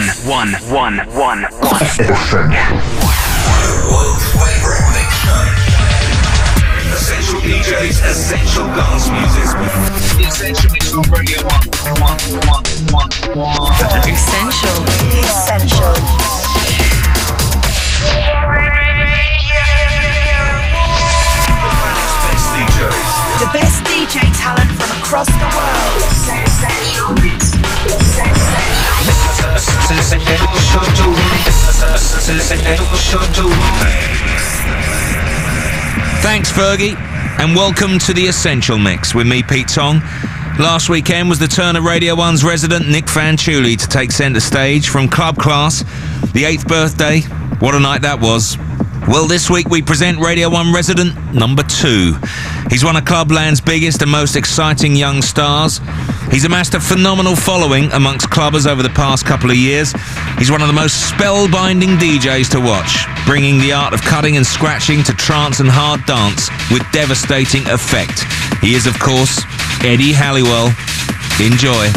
one, one, one, one, one. Show. Essential DJs, essential dance music. Essential Mix on Radio 1. One, one, one, one. Essential. Essential. The best DJ talent from across the world. Essential Mix. Thanks, Fergie, and welcome to the Essential Mix with me, Pete Tong. Last weekend was the turn of Radio 1's resident Nic Fanciulli to take centre stage from Club Class, the 8th birthday. What a night that was. Well, this week we present Radio 1 resident number two. He's one of Clubland's biggest and most exciting young stars. He's amassed a phenomenal following amongst clubbers over the past couple of years. He's one of the most spellbinding DJs to watch, bringing the art of cutting and scratching to trance and hard dance with devastating effect. He is, of course, Eddie Halliwell. Enjoy.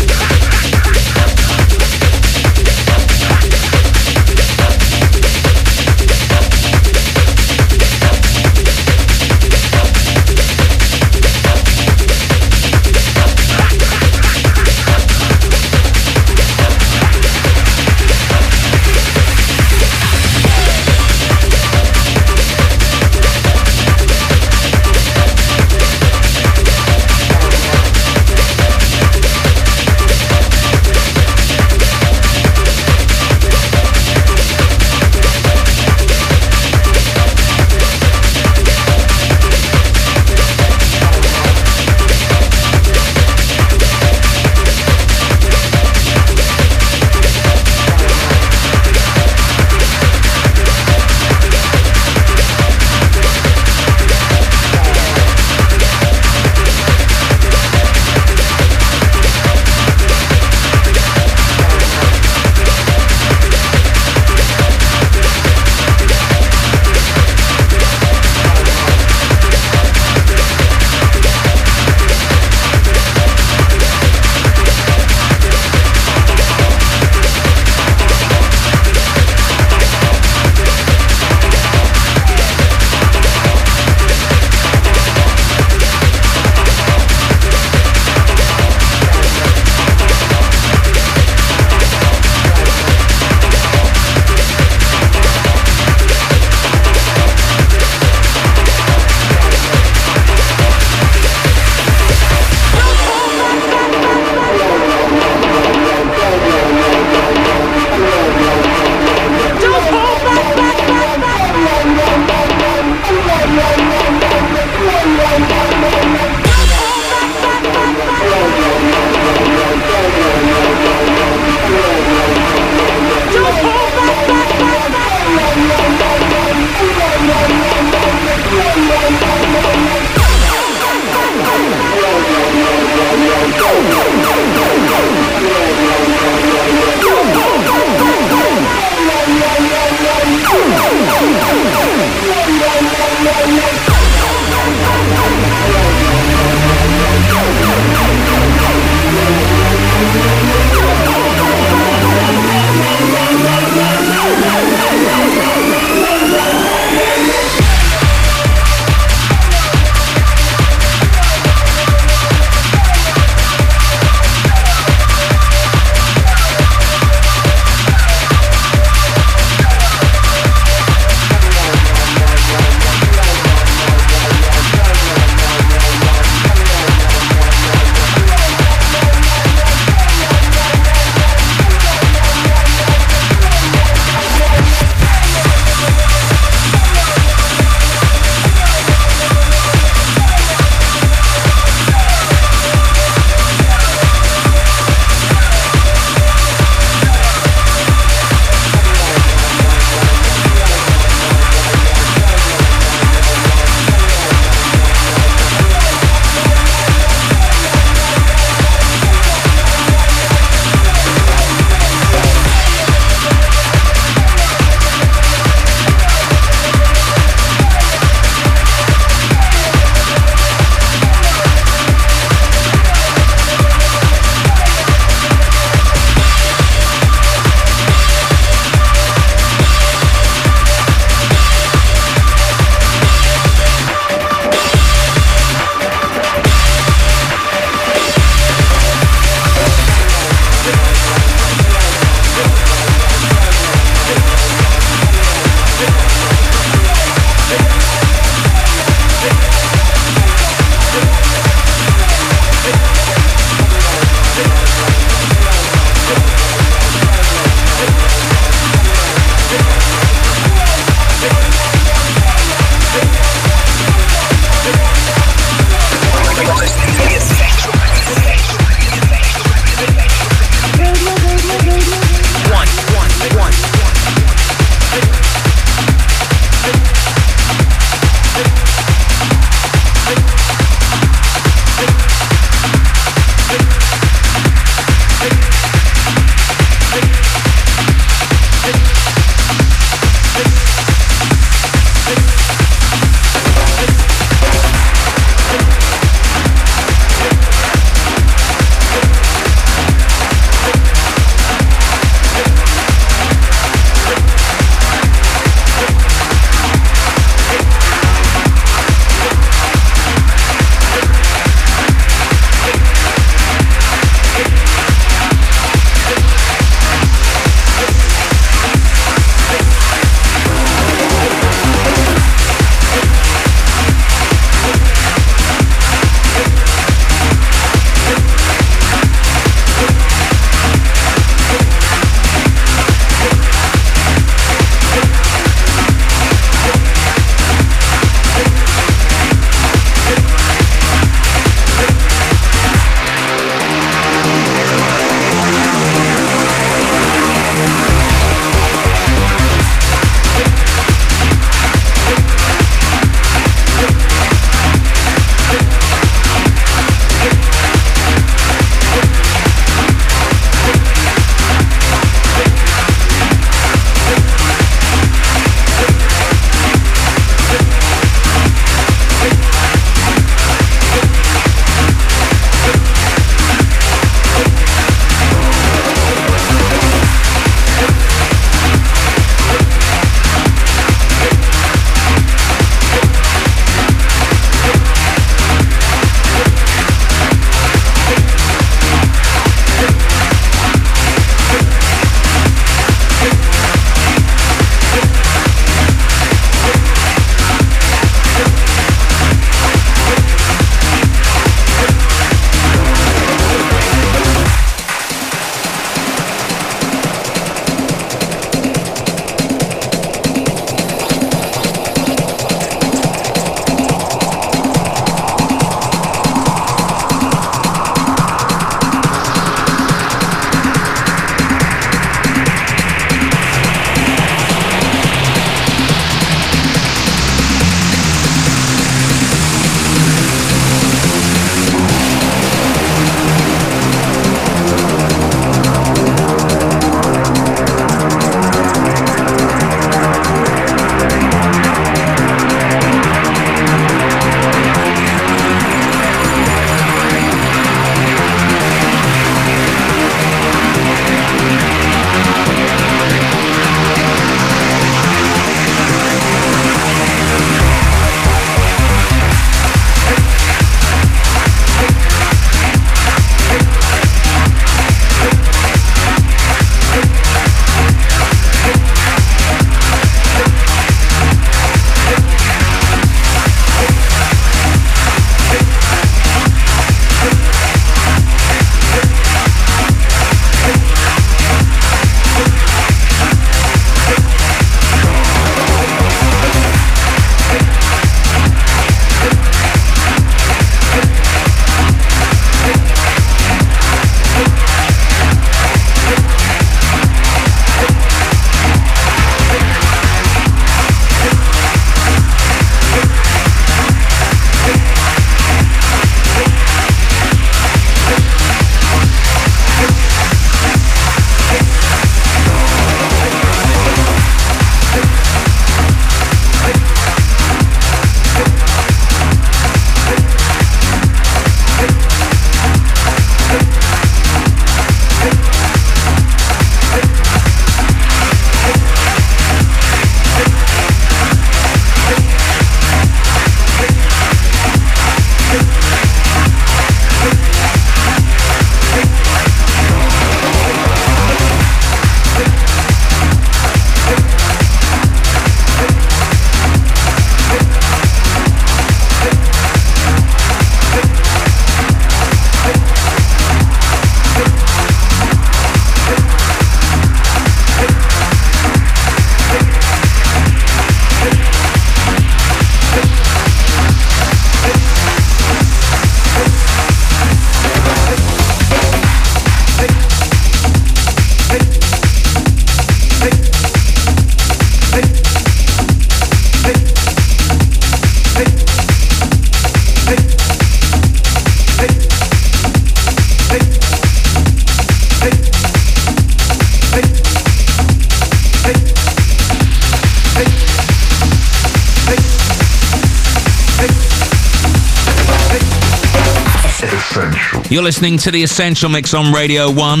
You're listening to the Essential Mix on Radio 1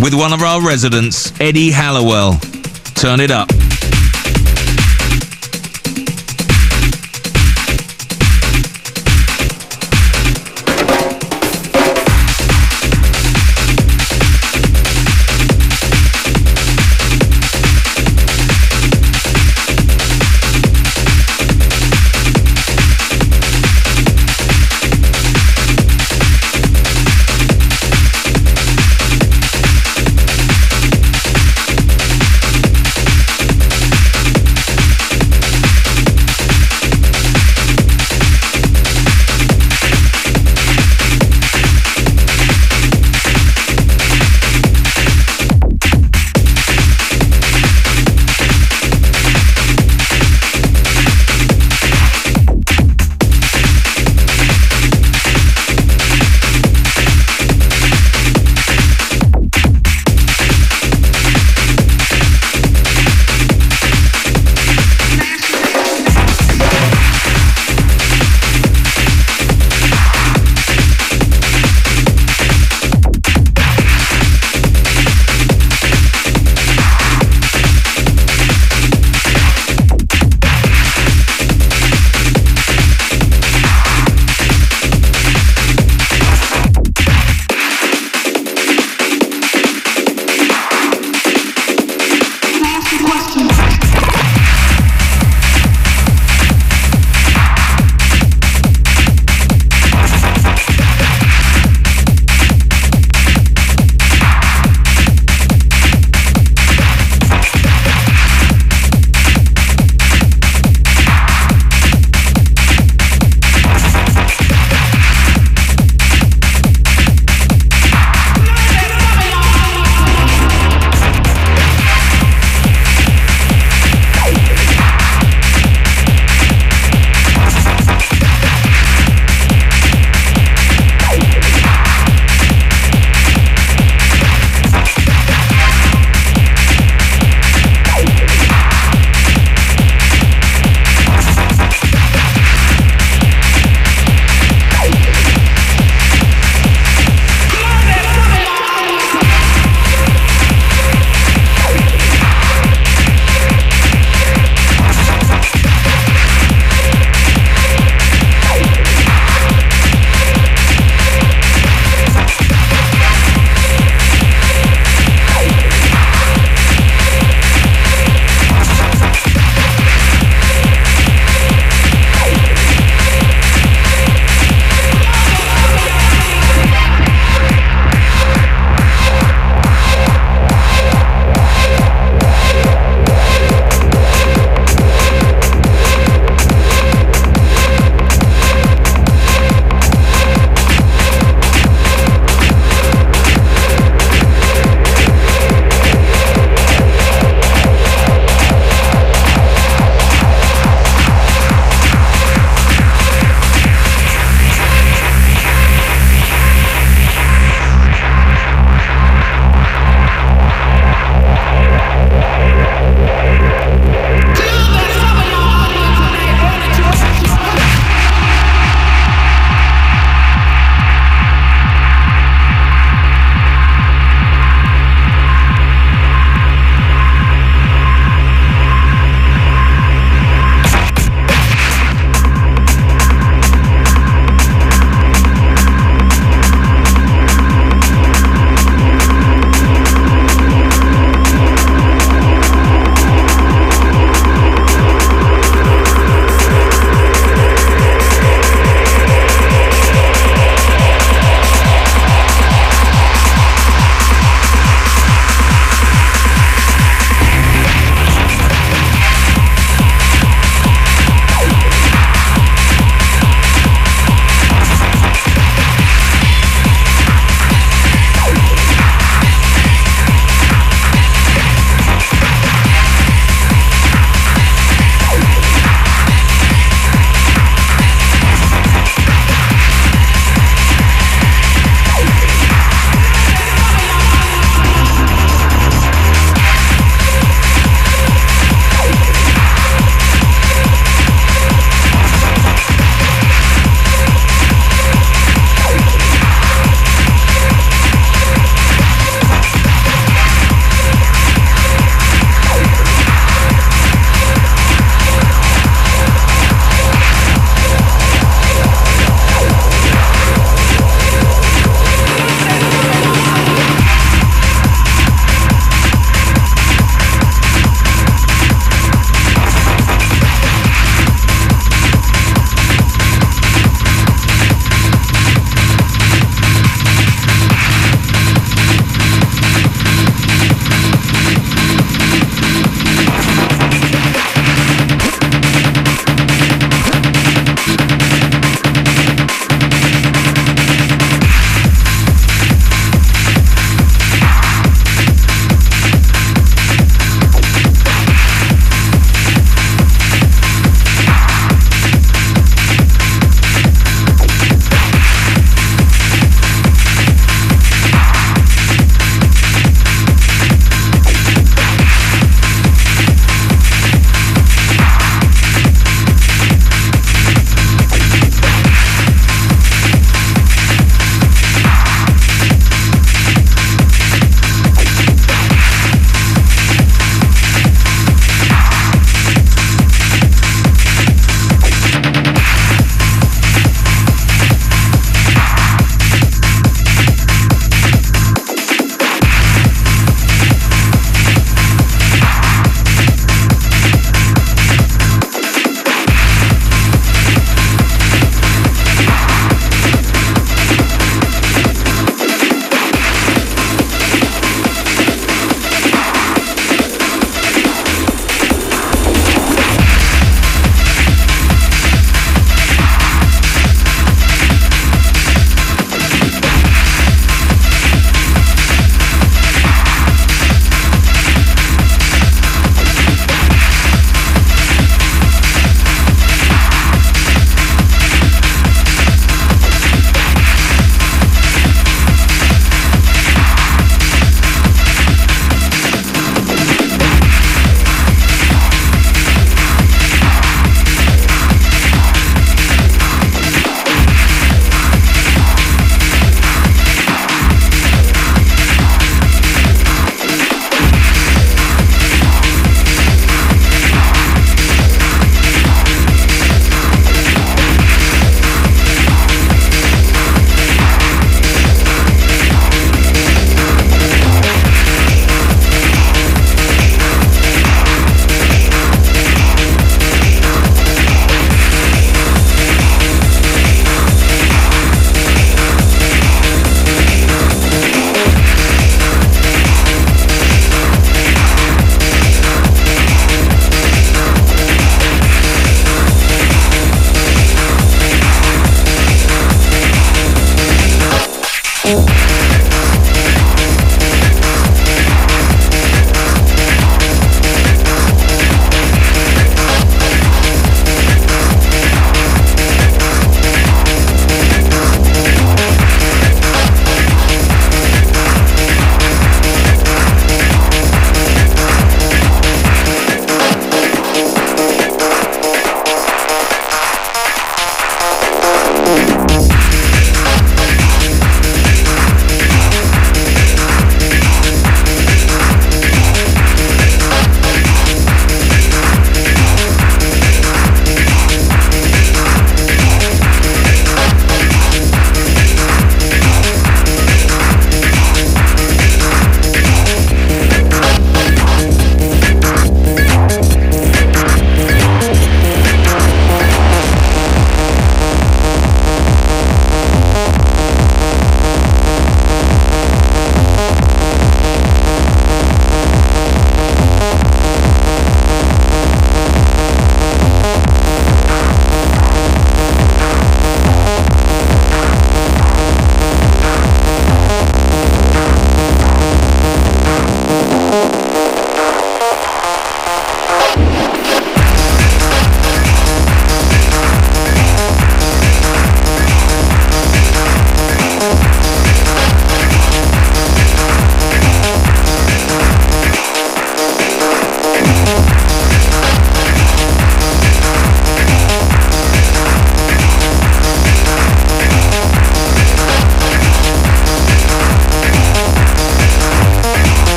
with one of our residents, Eddie Halliwell. Turn it up.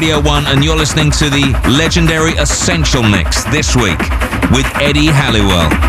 Radio 1, and you're listening to the legendary Essential Mix this week with Eddie Halliwell.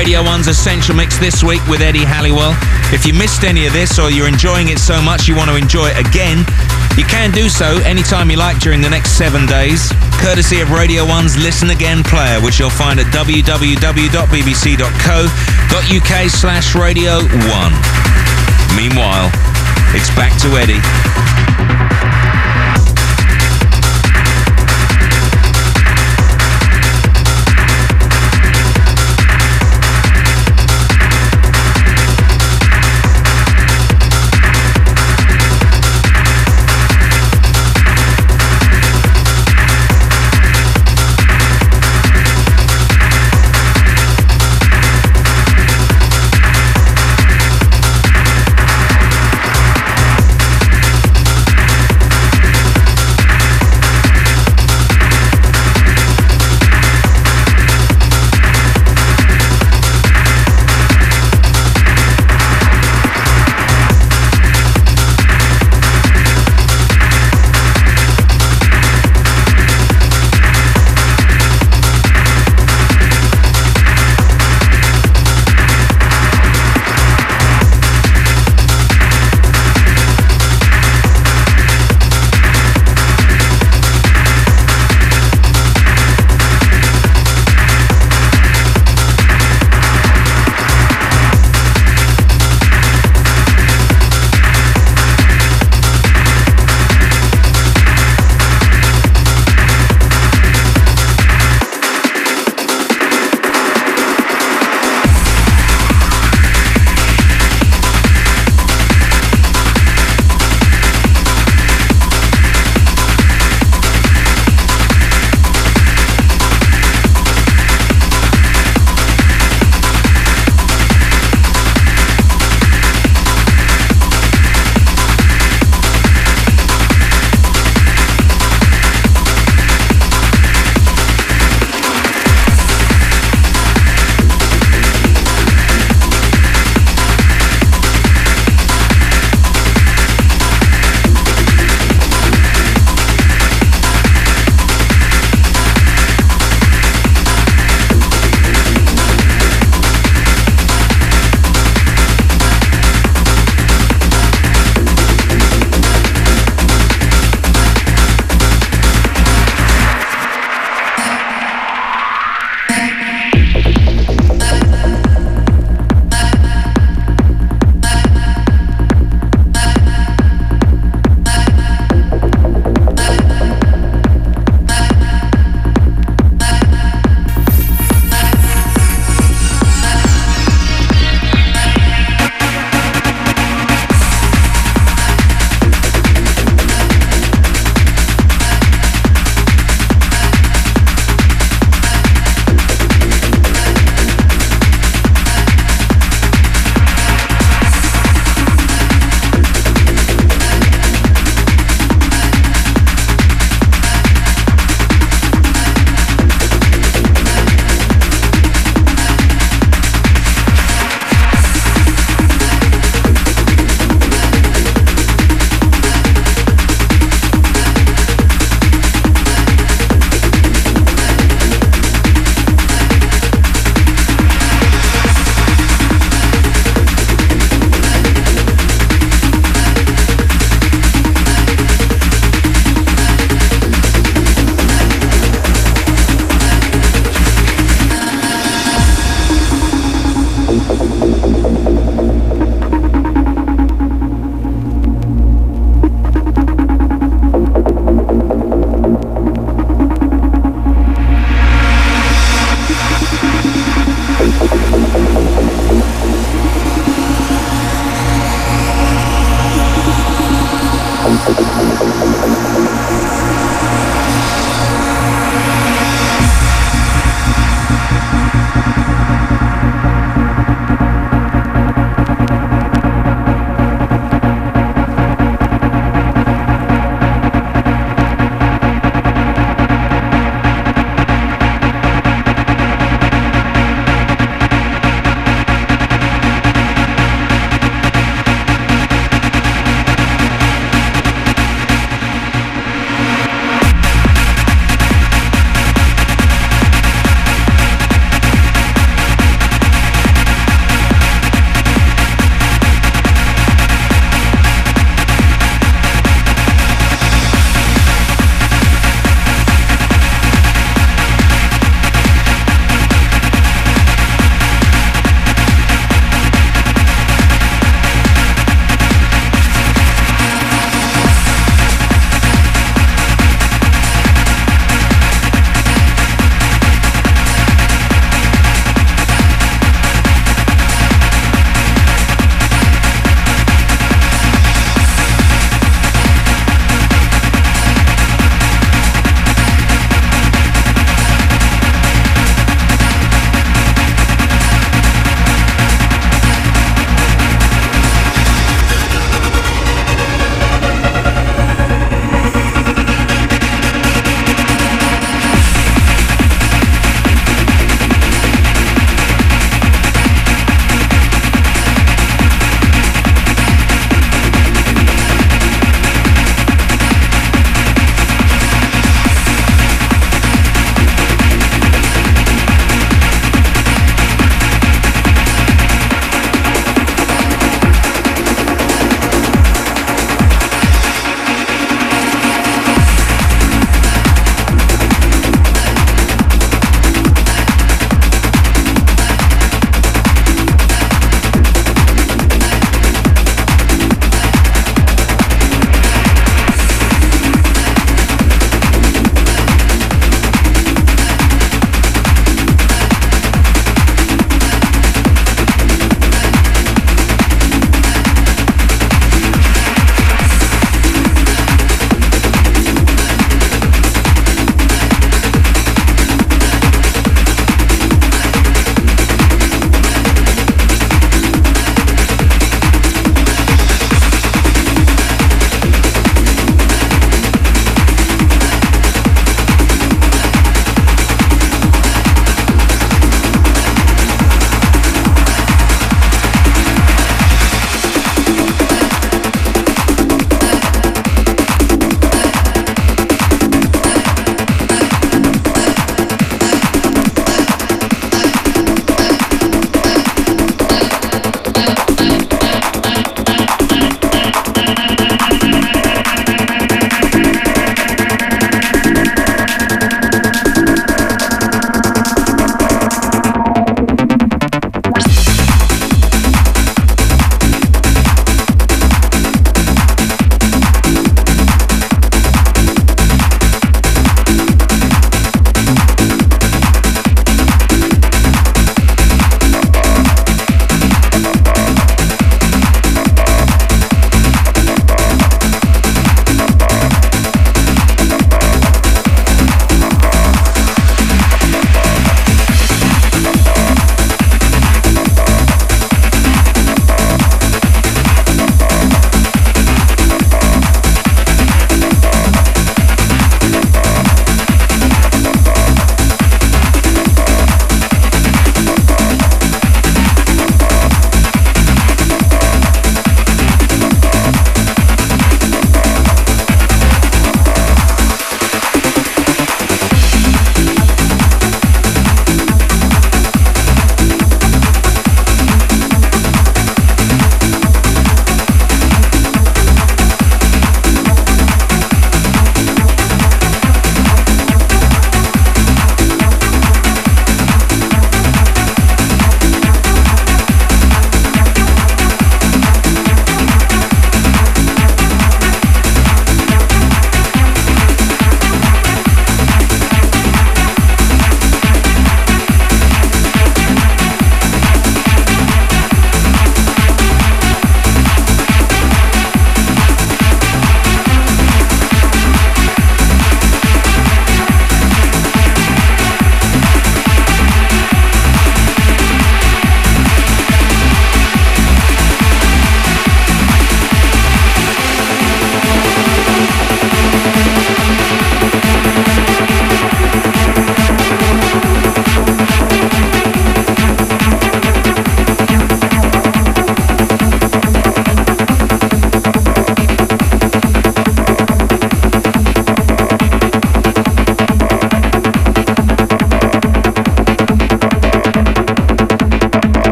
Radio 1's Essential Mix this week with Eddie Halliwell. If you missed any of this or you're enjoying it so much you want to enjoy it again, you can do so anytime you like during the next seven days, courtesy of Radio 1's Listen Again player, which you'll find at www.bbc.co.uk slash Radio 1. Meanwhile, it's back to Eddie.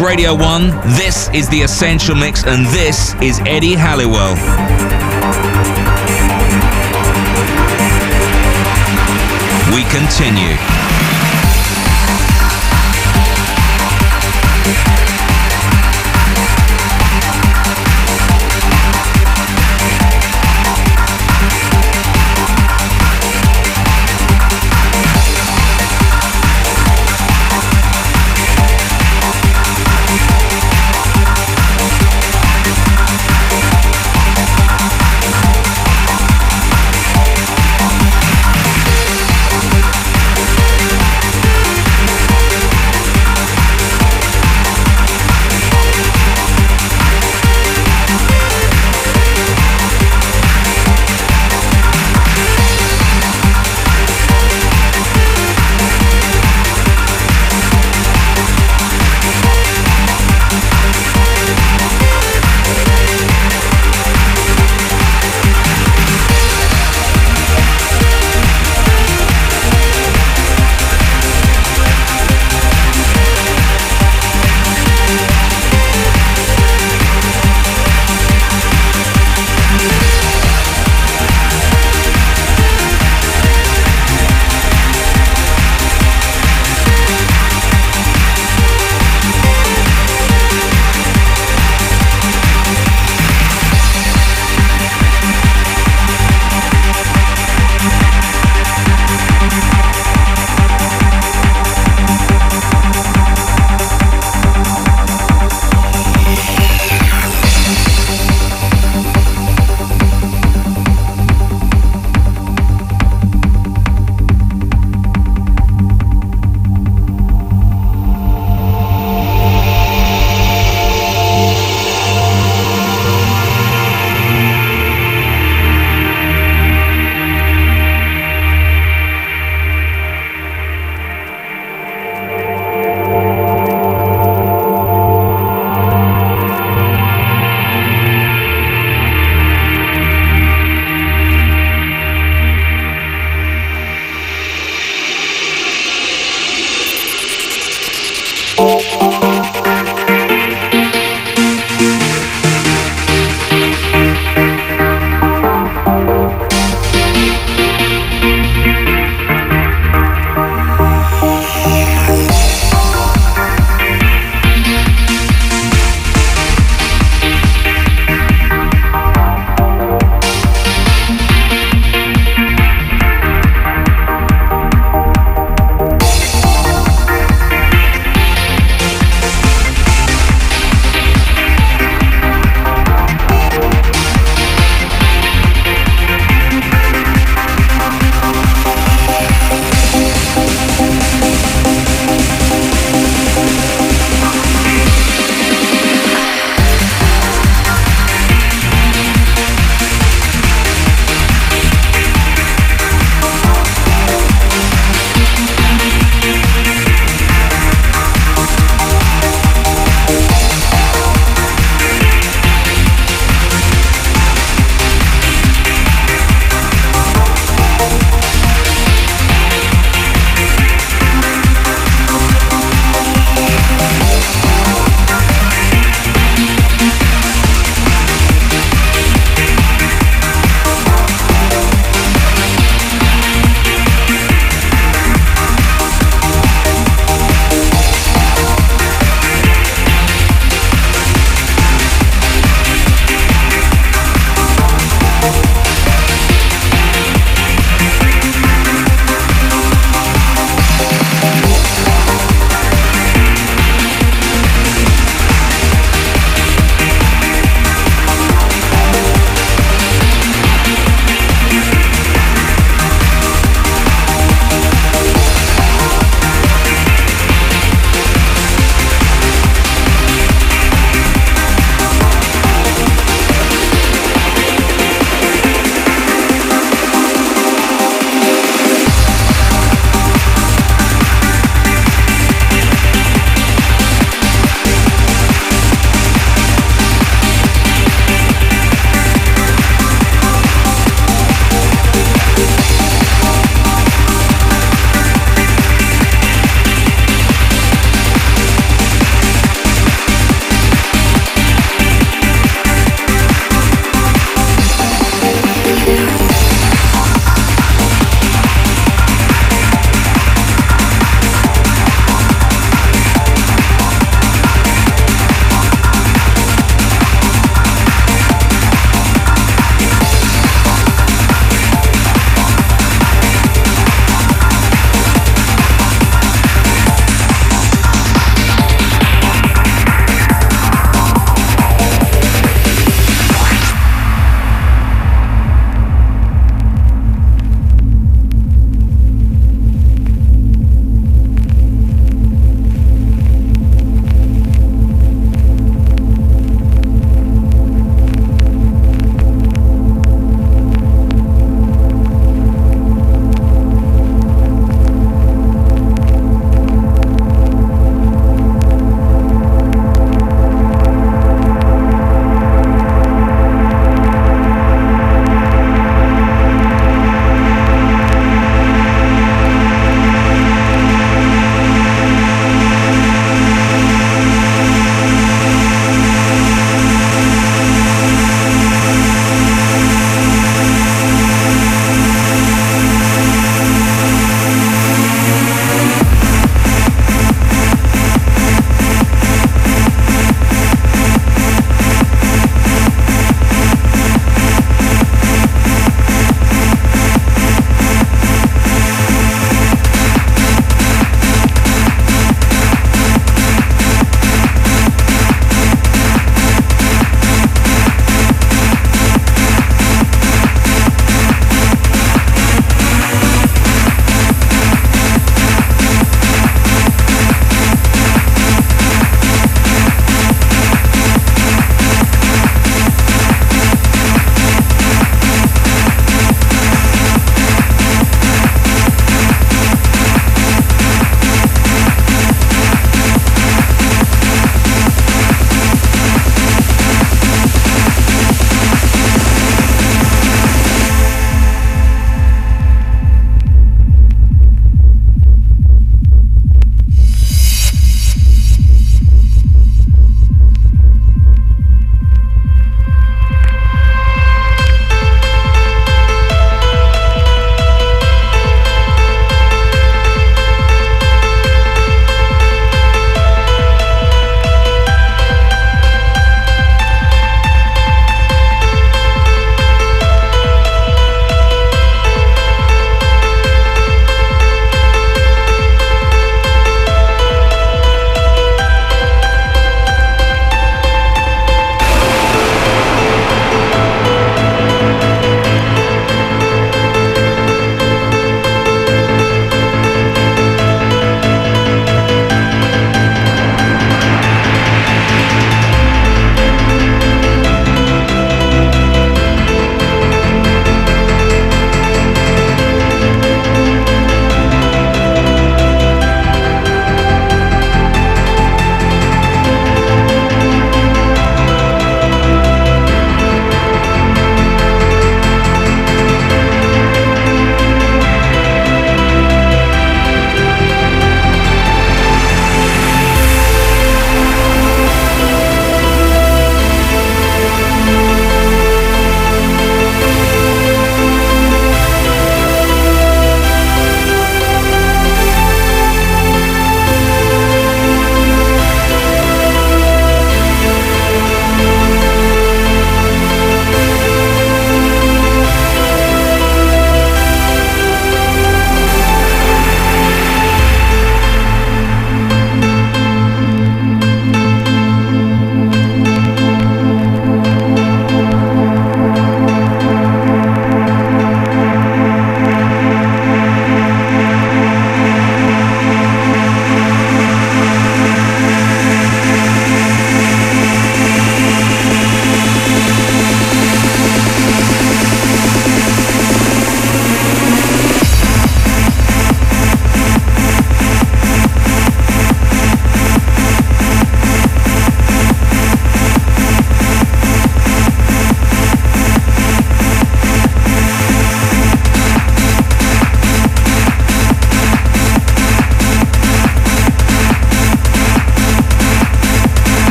Radio 1, this is The Essential Mix, and this is Eddie Halliwell. We continue.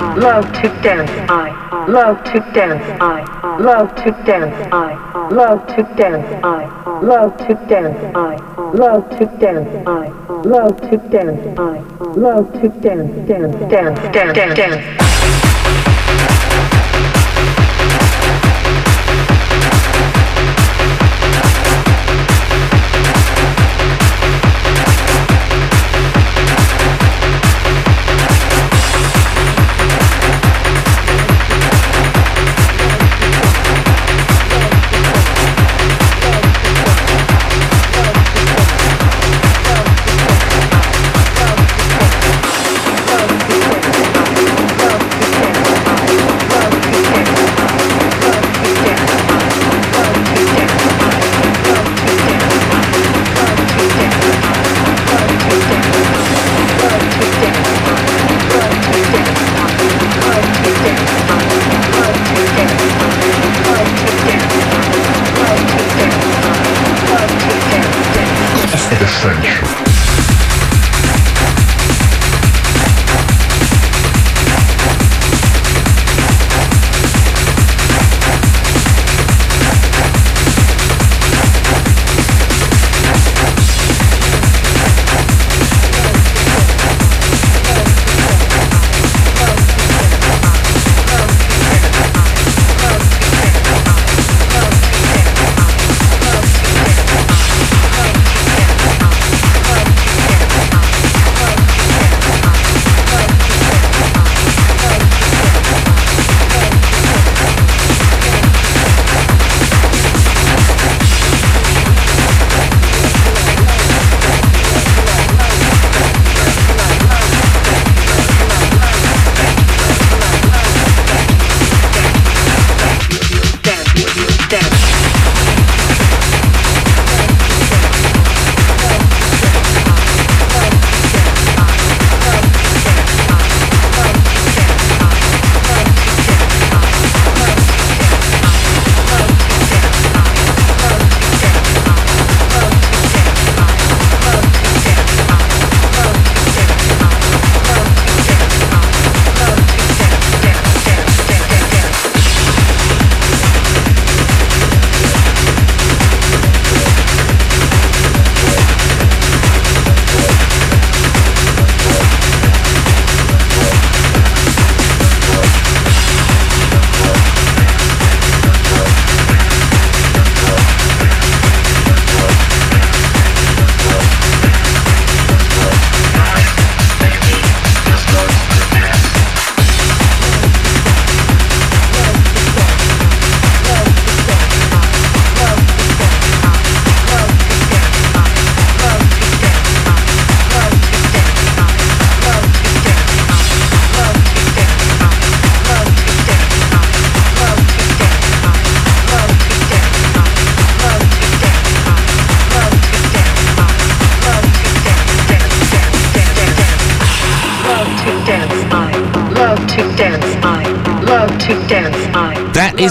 Love to dance, I. Love to dance, I. Love to dance, I. Love to dance, I. Love to dance, I. Love to dance, I. Love to dance, I. Love to dance, dance, dance, dance, dance, dance.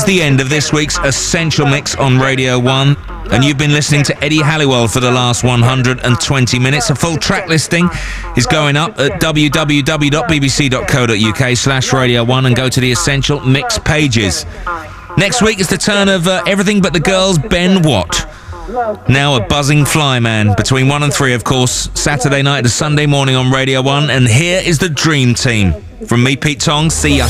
The end of this week's Essential Mix on Radio 1. And you've been listening to Eddie Halliwell for the last 120 minutes. A full track listing is going up at www.bbc.co.uk slash Radio 1 and go to the Essential Mix pages. Next week is the turn of uh, Everything But the Girl's, Ben Watt. Now a buzzing flyman between 1 and 3, of course, Saturday night to Sunday morning on Radio 1. And here is the Dream Team. From me, Pete Tong, see ya.